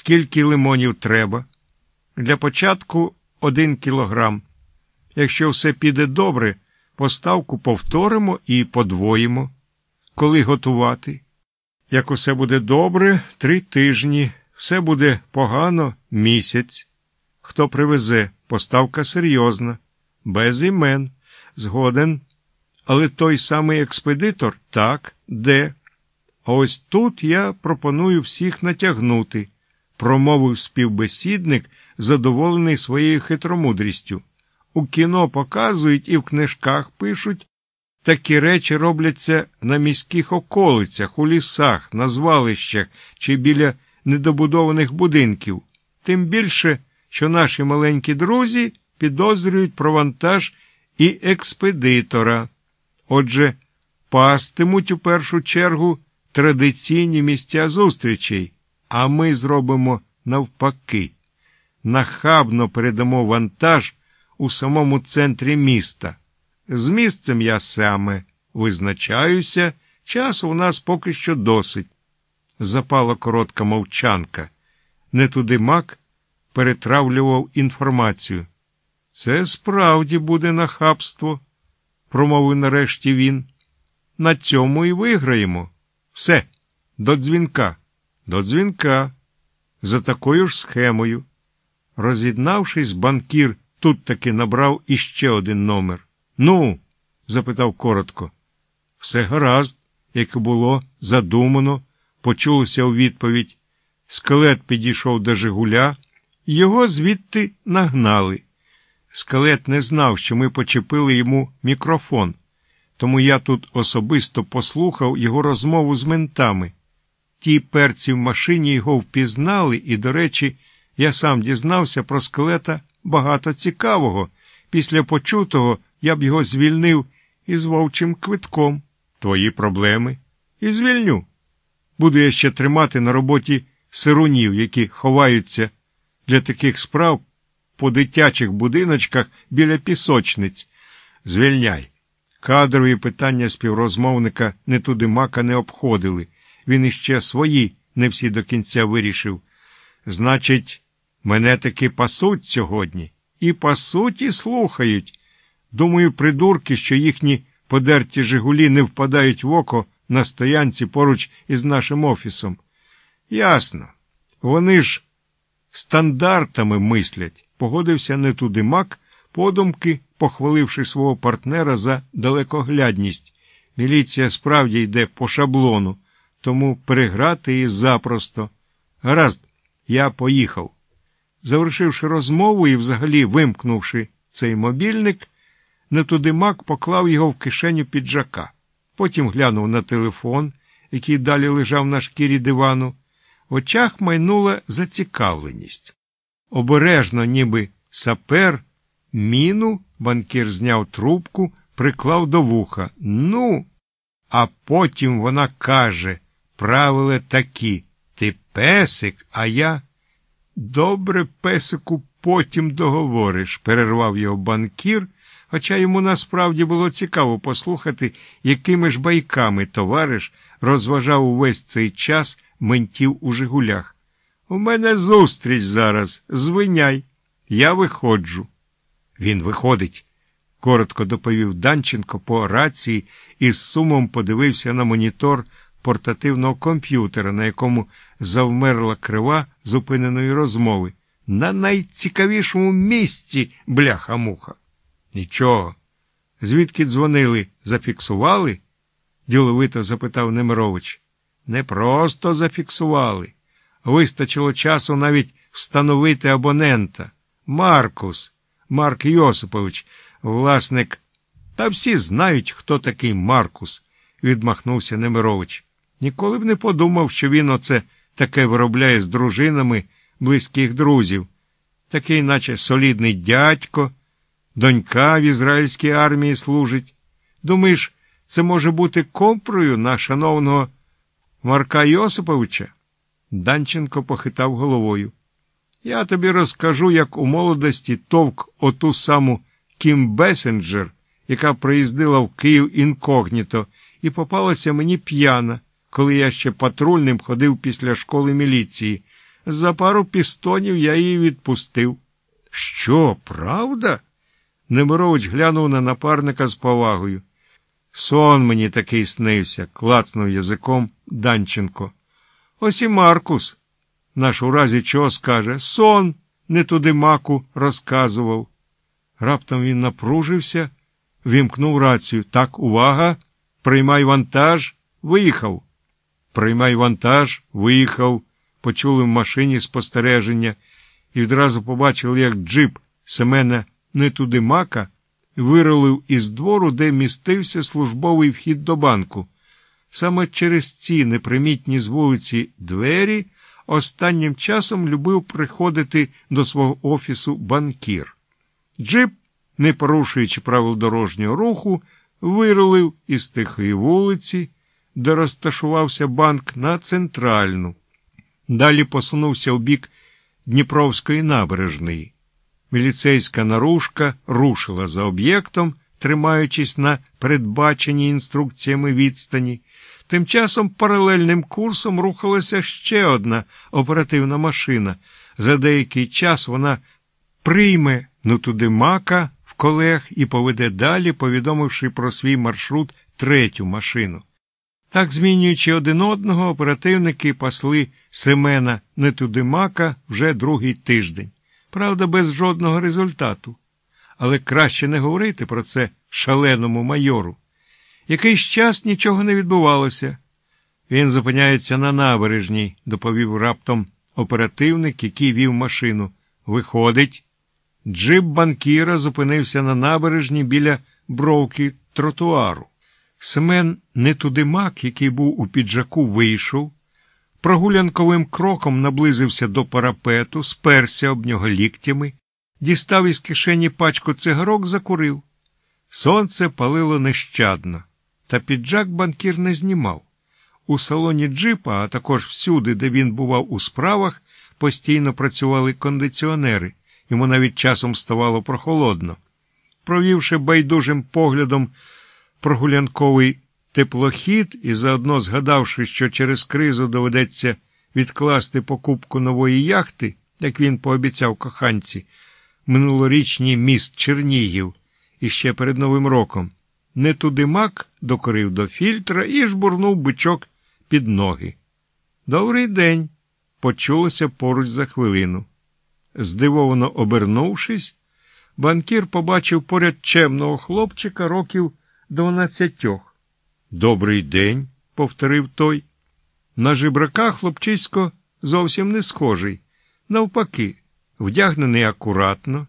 Скільки лимонів треба? Для початку один кілограм. Якщо все піде добре, поставку повторимо і подвоїмо. Коли готувати? Як усе буде добре, три тижні, все буде погано місяць. Хто привезе, поставка серйозна, без імен, згоден. Але той самий експедитор так, де? А ось тут я пропоную всіх натягнути, промовив співбесідник, задоволений своєю хитромудрістю. У кіно показують і в книжках пишуть. Такі речі робляться на міських околицях, у лісах, на звалищах чи біля недобудованих будинків, тим більше, що наші маленькі друзі підозрюють про вантаж і експедитора. Отже, пастимуть у першу чергу традиційні місця зустрічей, а ми зробимо навпаки. Нахабно передамо вантаж у самому центрі міста. З місцем я саме визначаюся, часу у нас поки що досить. Запала коротка мовчанка. Не туди мак перетравлював інформацію. Це справді буде нахабство, промовив нарешті він. На цьому і виграємо. Все, до дзвінка, до дзвінка. За такою ж схемою. Роз'єднавшись, банкір тут таки набрав іще один номер. Ну? запитав коротко. Все гаразд, як було задумано, почулося у відповідь. Скелет підійшов до Жигуля, його звідти нагнали. Скелет не знав, що ми почепили йому мікрофон, тому я тут особисто послухав його розмову з ментами. Ті перці в машині його впізнали, і, до речі, я сам дізнався про скелета багато цікавого. Після почутого я б його звільнив із вовчим квитком. Твої проблеми. І звільню. Буду я ще тримати на роботі сирунів, які ховаються для таких справ по дитячих будиночках біля пісочниць. Звільняй. Кадрові питання співрозмовника не туди мака не обходили. Він іще свої не всі до кінця вирішив. Значить, мене таки пасуть сьогодні. І пасуть, і слухають. Думаю, придурки, що їхні подерті Жигулі не впадають в око на стоянці поруч із нашим офісом. Ясно. Вони ж стандартами мислять, погодився не туди мак, подумки, похваливши свого партнера за далекоглядність. Міліція справді йде по шаблону, тому переграти її запросто. Гаразд, я поїхав. Завершивши розмову і взагалі вимкнувши цей мобільник, не туди мак поклав його в кишеню піджака. Потім глянув на телефон, який далі лежав на шкірі дивану. В очах майнула зацікавленість. Обережно, ніби сапер, міну, банкір зняв трубку, приклав до вуха. Ну, а потім вона каже правила такі ти песик, а я. Добре, песику, потім договориш, перервав його банкір, хоча йому насправді було цікаво послухати, якими ж байками товариш розважав увесь цей час ментів у Жигулях. У мене зустріч зараз, звиняй, я виходжу. Він виходить, коротко доповів Данченко по рації і з сумом подивився на монітор портативного комп'ютера, на якому завмерла крива зупиненої розмови. На найцікавішому місці, бляха-муха. Нічого. Звідки дзвонили, зафіксували? діловито запитав Немирович. Не просто зафіксували. Вистачило часу навіть встановити абонента. Маркус, Марк Йосипович, власник. Та всі знають, хто такий Маркус, відмахнувся Немирович. Ніколи б не подумав, що він оце таке виробляє з дружинами близьких друзів. Такий, наче солідний дядько, донька в ізраїльській армії служить. Думаєш, це може бути компрою на шановного Марка Йосиповича? Данченко похитав головою. Я тобі розкажу, як у молодості товк оту саму Кім Бесенджер, яка приїздила в Київ інкогніто, і попалася мені п'яна, коли я ще патрульним ходив після школи міліції. За пару пістонів я її відпустив. Що, правда? Немирович глянув на напарника з повагою. Сон мені такий снився, клацнув язиком Данченко. Ось і Маркус, наш у разі чого скаже, сон не туди маку розказував. Раптом він напружився, вімкнув рацію. Так, увага, приймай вантаж, виїхав. Приймай вантаж, виїхав, почули в машині спостереження і відразу побачили, як джип Семена не туди виролив із двору, де містився службовий вхід до банку. Саме через ці непримітні з вулиці двері останнім часом любив приходити до свого офісу банкір. Джип, не порушуючи правил дорожнього руху, вирулив із тихої вулиці, де розташувався банк на центральну. Далі посунувся в бік Дніпровської набережної. Міліцейська наружка рушила за об'єктом, тримаючись на передбаченій інструкціями відстані. Тим часом паралельним курсом рухалася ще одна оперативна машина. За деякий час вона прийме ну туди мака в колег і поведе далі, повідомивши про свій маршрут третю машину. Так, змінюючи один одного, оперативники пасли Семена не туди мака вже другий тиждень. Правда, без жодного результату. Але краще не говорити про це шаленому майору. Якийсь час нічого не відбувалося. Він зупиняється на набережній, доповів раптом оперативник, який вів машину. Виходить, джип банкіра зупинився на набережні біля бровки тротуару. Семен не туди мак, який був у піджаку, вийшов, прогулянковим кроком наблизився до парапету, сперся об нього ліктями, дістав із кишені пачку цигарок, закурив. Сонце палило нещадно, та піджак банкір не знімав. У салоні джипа, а також всюди, де він бував у справах, постійно працювали кондиціонери, йому навіть часом ставало прохолодно. Провівши байдужим поглядом прогулянковий теплохід і заодно згадавши, що через кризу доведеться відкласти покупку нової яхти, як він пообіцяв коханці, минулорічній міст Чернігів іще перед Новим роком, не туди мак докорив до фільтра і жбурнув бичок під ноги. Добрий день, почулося поруч за хвилину. Здивовано обернувшись, банкір побачив поряд чемного хлопчика років дванадцятьох. Добрий день, повторив той. На жебрака хлопчисько зовсім не схожий. Навпаки, вдягнений акуратно,